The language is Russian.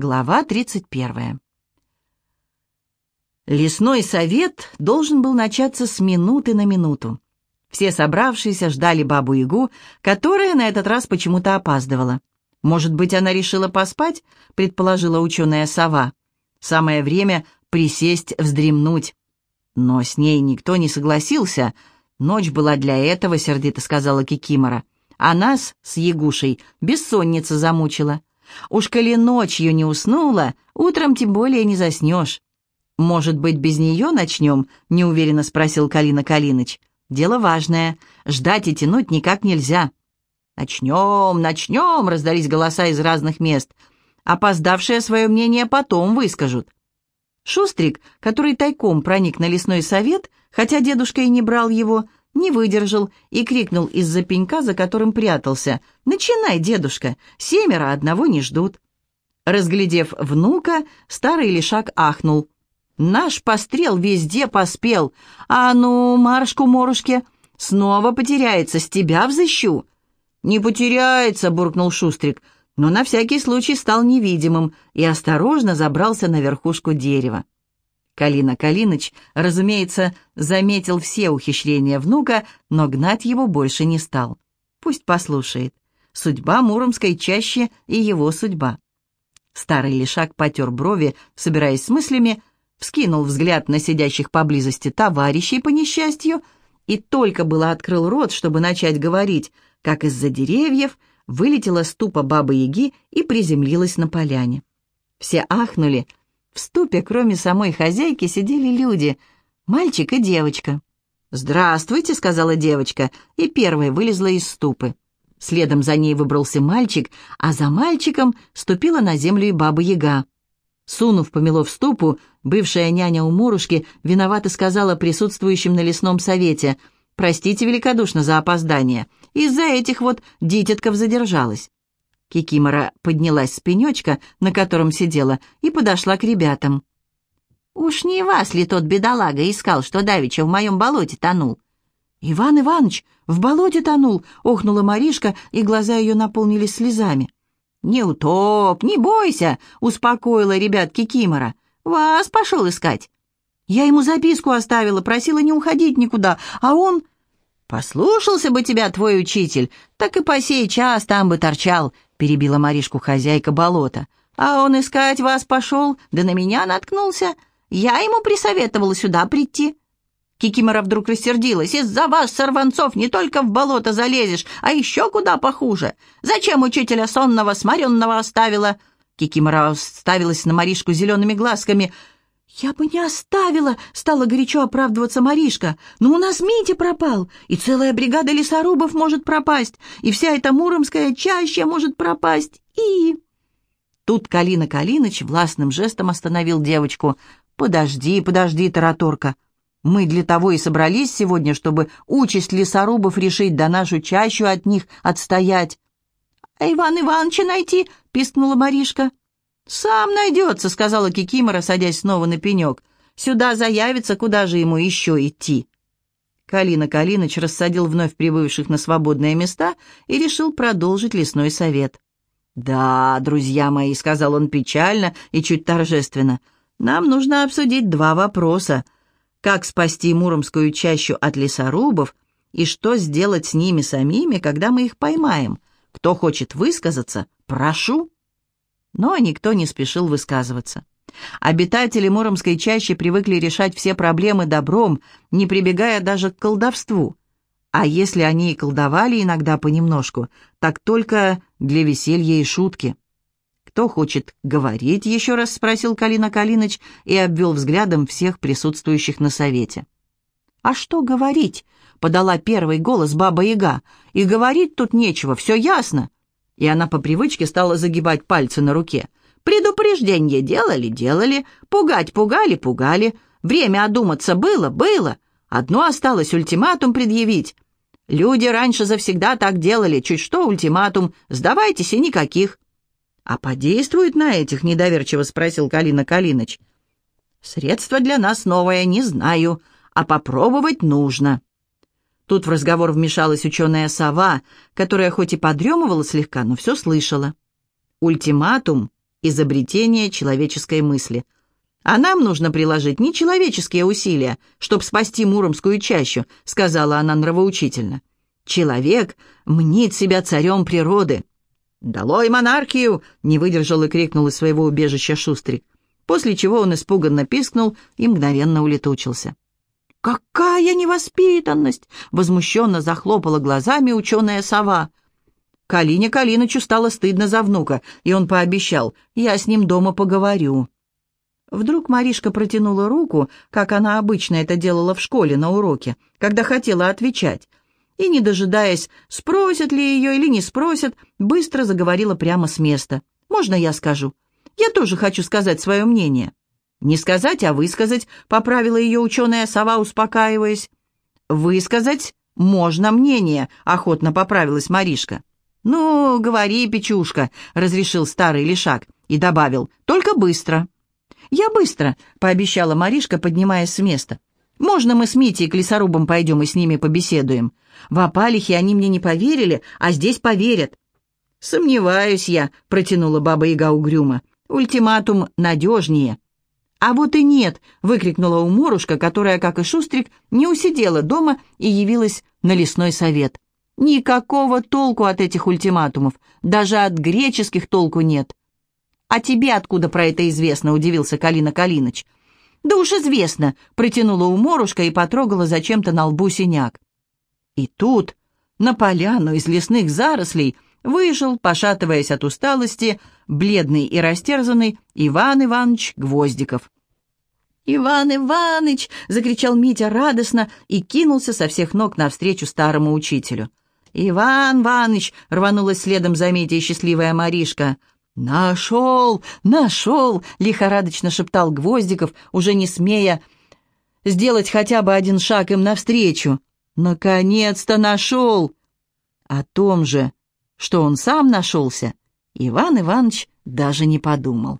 Глава 31. Лесной совет должен был начаться с минуты на минуту. Все собравшиеся ждали бабу-ягу, которая на этот раз почему-то опаздывала. «Может быть, она решила поспать?» — предположила ученая сова. «Самое время присесть, вздремнуть». Но с ней никто не согласился. «Ночь была для этого», — сердито сказала Кикимора. «А нас с Ягушей бессонница замучила. Уж коли ночью не уснула, утром тем более не заснешь». «Может быть, без нее начнем?» — неуверенно спросил Калина Калиныч. «Дело важное. Ждать и тянуть никак нельзя». «Начнем, начнем!» — раздались голоса из разных мест. Опоздавшие свое мнение потом выскажут. Шустрик, который тайком проник на лесной совет, хотя дедушка и не брал его, не выдержал и крикнул из-за пенька, за которым прятался. «Начинай, дедушка! Семеро одного не ждут!» Разглядев внука, старый лишак ахнул. «Наш пострел везде поспел! А ну, маршку-морушке, снова потеряется, с тебя взыщу!» «Не потеряется», — буркнул Шустрик, но на всякий случай стал невидимым и осторожно забрался на верхушку дерева. Калина Калиныч, разумеется, заметил все ухищрения внука, но гнать его больше не стал. Пусть послушает. Судьба Муромской чаще и его судьба. Старый лишак потер брови, собираясь с мыслями, вскинул взгляд на сидящих поблизости товарищей по несчастью и только было открыл рот, чтобы начать говорить — как из-за деревьев вылетела ступа бабы-яги и приземлилась на поляне. Все ахнули. В ступе, кроме самой хозяйки, сидели люди, мальчик и девочка. «Здравствуйте», — сказала девочка, и первая вылезла из ступы. Следом за ней выбрался мальчик, а за мальчиком ступила на землю и баба-яга. Сунув помело в ступу, бывшая няня у Мурушки виновато сказала присутствующим на лесном совете — Простите великодушно за опоздание. Из-за этих вот дитятков задержалась». Кикимора поднялась с пенечка, на котором сидела, и подошла к ребятам. «Уж не вас ли тот бедолага искал, что давеча в моем болоте тонул?» «Иван Иванович в болоте тонул!» — охнула Маришка, и глаза ее наполнились слезами. «Не утоп, не бойся!» — успокоила ребят Кикимора. «Вас пошел искать. Я ему записку оставила, просила не уходить никуда, а он... «Послушался бы тебя твой учитель, так и по сей час там бы торчал», — перебила Маришку хозяйка болота. «А он искать вас пошел, да на меня наткнулся. Я ему присоветовала сюда прийти». Кикимора вдруг рассердилась. «Из-за вас, сорванцов, не только в болото залезешь, а еще куда похуже. Зачем учителя сонного, сморенного оставила?» Кикимора ставилась на Маришку зелеными глазками — «Я бы не оставила!» — стала горячо оправдываться Маришка. «Но у нас Митя пропал, и целая бригада лесорубов может пропасть, и вся эта муромская чаща может пропасть, и...» Тут Калина Калиныч властным жестом остановил девочку. «Подожди, подожди, Тараторка. Мы для того и собрались сегодня, чтобы участь лесорубов решить, да нашу чащу от них отстоять». «А Иван Ивановича найти?» — пискнула Маришка. «Сам найдется», — сказала Кикимора, садясь снова на пенек. «Сюда заявится, куда же ему еще идти?» Калина Калиныч рассадил вновь прибывших на свободные места и решил продолжить лесной совет. «Да, друзья мои», — сказал он печально и чуть торжественно, — «нам нужно обсудить два вопроса. Как спасти Муромскую чащу от лесорубов и что сделать с ними самими, когда мы их поймаем? Кто хочет высказаться, прошу» но никто не спешил высказываться. Обитатели Муромской чащи привыкли решать все проблемы добром, не прибегая даже к колдовству. А если они и колдовали иногда понемножку, так только для веселья и шутки. «Кто хочет говорить?» — еще раз спросил Калина Калиныч и обвел взглядом всех присутствующих на совете. «А что говорить?» — подала первый голос Баба-Яга. «И говорить тут нечего, все ясно и она по привычке стала загибать пальцы на руке. Предупреждение делали, делали, пугать пугали, пугали. Время одуматься было, было. Одно осталось ультиматум предъявить. Люди раньше завсегда так делали, чуть что ультиматум, сдавайтесь и никаких. «А подействует на этих?» — недоверчиво спросил Калина Калиныч. «Средство для нас новое, не знаю, а попробовать нужно». Тут в разговор вмешалась ученая сова, которая хоть и подремывала слегка, но все слышала. Ультиматум изобретение человеческой мысли. А нам нужно приложить нечеловеческие усилия, чтобы спасти Муромскую чащу, сказала она нравоучительно. Человек мнит себя царем природы. «Долой монархию!» — не выдержал и крикнул из своего убежища Шустрик, после чего он испуганно пискнул и мгновенно улетучился. «Какая невоспитанность!» — возмущенно захлопала глазами ученая сова. Калине Калинычу стало стыдно за внука, и он пообещал, «Я с ним дома поговорю». Вдруг Маришка протянула руку, как она обычно это делала в школе на уроке, когда хотела отвечать, и, не дожидаясь, спросят ли ее или не спросят, быстро заговорила прямо с места. «Можно я скажу? Я тоже хочу сказать свое мнение». «Не сказать, а высказать», — поправила ее ученая сова, успокаиваясь. «Высказать можно мнение», — охотно поправилась Маришка. «Ну, говори, Печушка», — разрешил старый лишак и добавил, «только быстро». «Я быстро», — пообещала Маришка, поднимаясь с места. «Можно мы с Митей к лесорубам пойдем и с ними побеседуем? В Апалихе они мне не поверили, а здесь поверят». «Сомневаюсь я», — протянула баба-яга угрюмо. «Ультиматум надежнее». «А вот и нет!» — выкрикнула уморушка, которая, как и Шустрик, не усидела дома и явилась на лесной совет. «Никакого толку от этих ультиматумов, даже от греческих толку нет». «А тебе откуда про это известно?» — удивился Калина Калиныч. «Да уж известно!» — протянула уморушка и потрогала зачем-то на лбу синяк. И тут, на поляну из лесных зарослей, вышел, пошатываясь от усталости, бледный и растерзанный Иван Иванович Гвоздиков. «Иван Иваныч!» — закричал Митя радостно и кинулся со всех ног навстречу старому учителю. «Иван Иваныч!» — рванулась следом за Митей счастливая Маришка. «Нашел! Нашел!» — лихорадочно шептал Гвоздиков, уже не смея сделать хотя бы один шаг им навстречу. «Наконец-то нашел!» О том же, что он сам нашелся, Иван Иванович даже не подумал.